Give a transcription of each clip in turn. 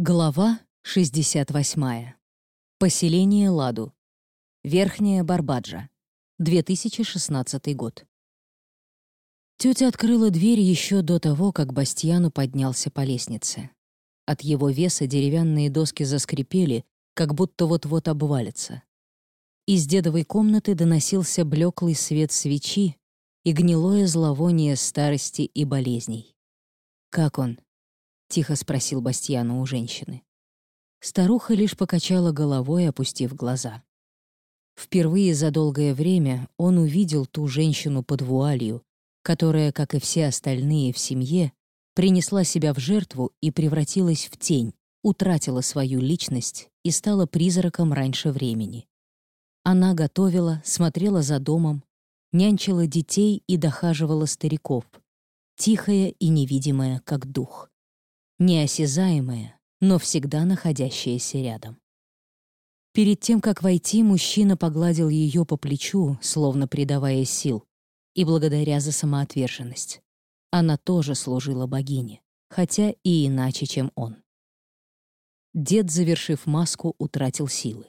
Глава 68. Поселение Ладу. Верхняя Барбаджа. 2016 год. Тетя открыла дверь еще до того, как Бастьяну поднялся по лестнице. От его веса деревянные доски заскрипели, как будто вот-вот обвалятся. Из дедовой комнаты доносился блеклый свет свечи и гнилое зловоние старости и болезней. «Как он?» — тихо спросил Бастьяну у женщины. Старуха лишь покачала головой, опустив глаза. Впервые за долгое время он увидел ту женщину под вуалью, которая, как и все остальные в семье, принесла себя в жертву и превратилась в тень, утратила свою личность и стала призраком раньше времени. Она готовила, смотрела за домом, нянчила детей и дохаживала стариков, тихая и невидимая, как дух неосязаемое, но всегда находящееся рядом. Перед тем, как войти, мужчина погладил ее по плечу, словно придавая сил, и благодаря за самоотверженность. Она тоже служила богине, хотя и иначе, чем он. Дед, завершив маску, утратил силы.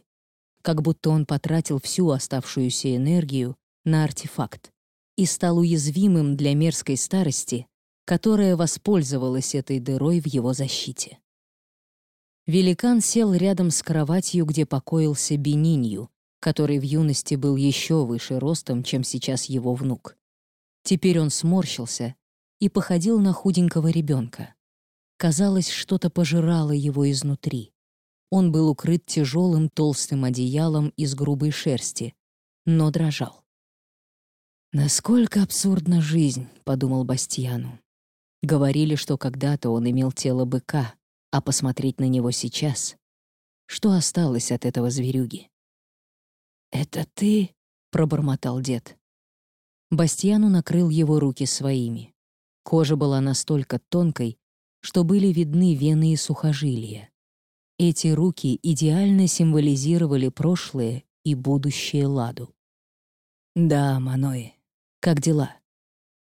Как будто он потратил всю оставшуюся энергию на артефакт и стал уязвимым для мерзкой старости, которая воспользовалась этой дырой в его защите. Великан сел рядом с кроватью, где покоился Бенинью, который в юности был еще выше ростом, чем сейчас его внук. Теперь он сморщился и походил на худенького ребенка. Казалось, что-то пожирало его изнутри. Он был укрыт тяжелым толстым одеялом из грубой шерсти, но дрожал. «Насколько абсурдна жизнь», — подумал Бастьяну. Говорили, что когда-то он имел тело быка, а посмотреть на него сейчас... Что осталось от этого зверюги? «Это ты?» — пробормотал дед. Бастьяну накрыл его руки своими. Кожа была настолько тонкой, что были видны вены и сухожилия. Эти руки идеально символизировали прошлое и будущее Ладу. «Да, Маной, как дела?»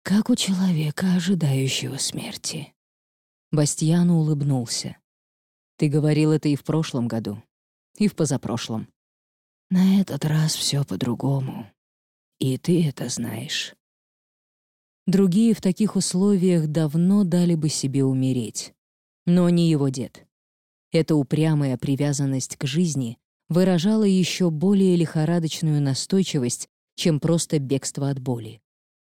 Как у человека, ожидающего смерти. Бастьяну улыбнулся. Ты говорил это и в прошлом году, и в позапрошлом. На этот раз все по-другому. И ты это знаешь. Другие в таких условиях давно дали бы себе умереть. Но не его дед. Эта упрямая привязанность к жизни выражала еще более лихорадочную настойчивость, чем просто бегство от боли.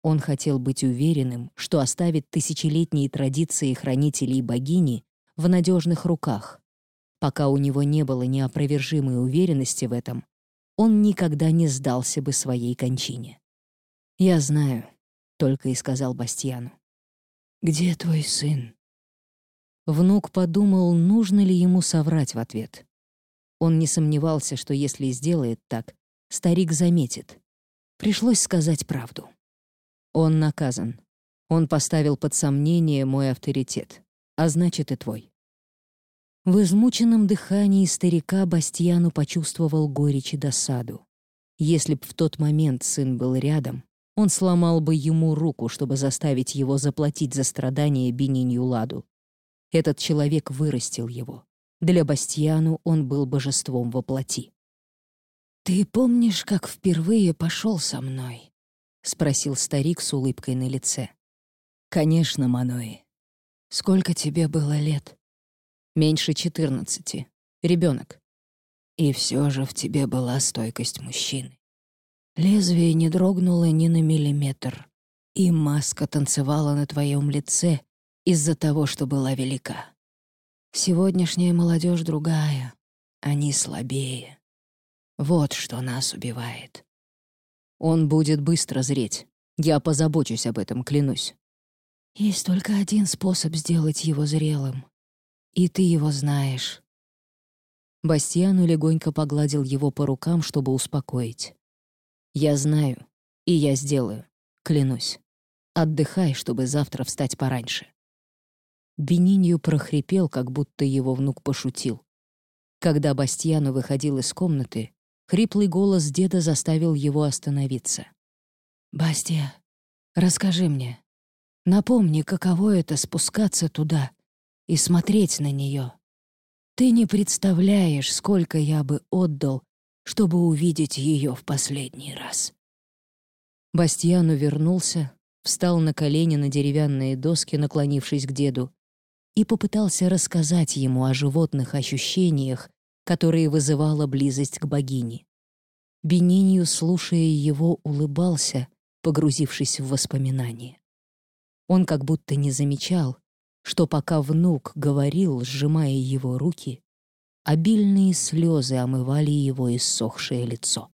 Он хотел быть уверенным, что оставит тысячелетние традиции хранителей богини в надежных руках. Пока у него не было неопровержимой уверенности в этом, он никогда не сдался бы своей кончине. «Я знаю», — только и сказал Бастьяну. «Где твой сын?» Внук подумал, нужно ли ему соврать в ответ. Он не сомневался, что если сделает так, старик заметит. Пришлось сказать правду. Он наказан. Он поставил под сомнение мой авторитет, а значит и твой. В измученном дыхании старика Бастьяну почувствовал горечь и досаду. Если б в тот момент сын был рядом, он сломал бы ему руку, чтобы заставить его заплатить за страдания Бенинью Ладу. Этот человек вырастил его. Для Бастьяну он был божеством во плоти. «Ты помнишь, как впервые пошел со мной?» — спросил старик с улыбкой на лице. «Конечно, Манои. Сколько тебе было лет?» «Меньше четырнадцати. Ребенок. И все же в тебе была стойкость мужчины. Лезвие не дрогнуло ни на миллиметр, и маска танцевала на твоем лице из-за того, что была велика. Сегодняшняя молодежь другая, они слабее. Вот что нас убивает. Он будет быстро зреть. Я позабочусь об этом, клянусь. Есть только один способ сделать его зрелым. И ты его знаешь. Бастьяну легонько погладил его по рукам, чтобы успокоить. «Я знаю, и я сделаю, клянусь. Отдыхай, чтобы завтра встать пораньше». Бенинью прохрипел, как будто его внук пошутил. Когда Бастьяну выходил из комнаты, Хриплый голос деда заставил его остановиться. «Бастия, расскажи мне. Напомни, каково это спускаться туда и смотреть на нее. Ты не представляешь, сколько я бы отдал, чтобы увидеть ее в последний раз. Бастьян увернулся, встал на колени на деревянные доски, наклонившись к деду, и попытался рассказать ему о животных ощущениях, которые вызывала близость к богине. Бенинью, слушая его, улыбался, погрузившись в воспоминания. Он как будто не замечал, что пока внук говорил, сжимая его руки, обильные слезы омывали его иссохшее лицо.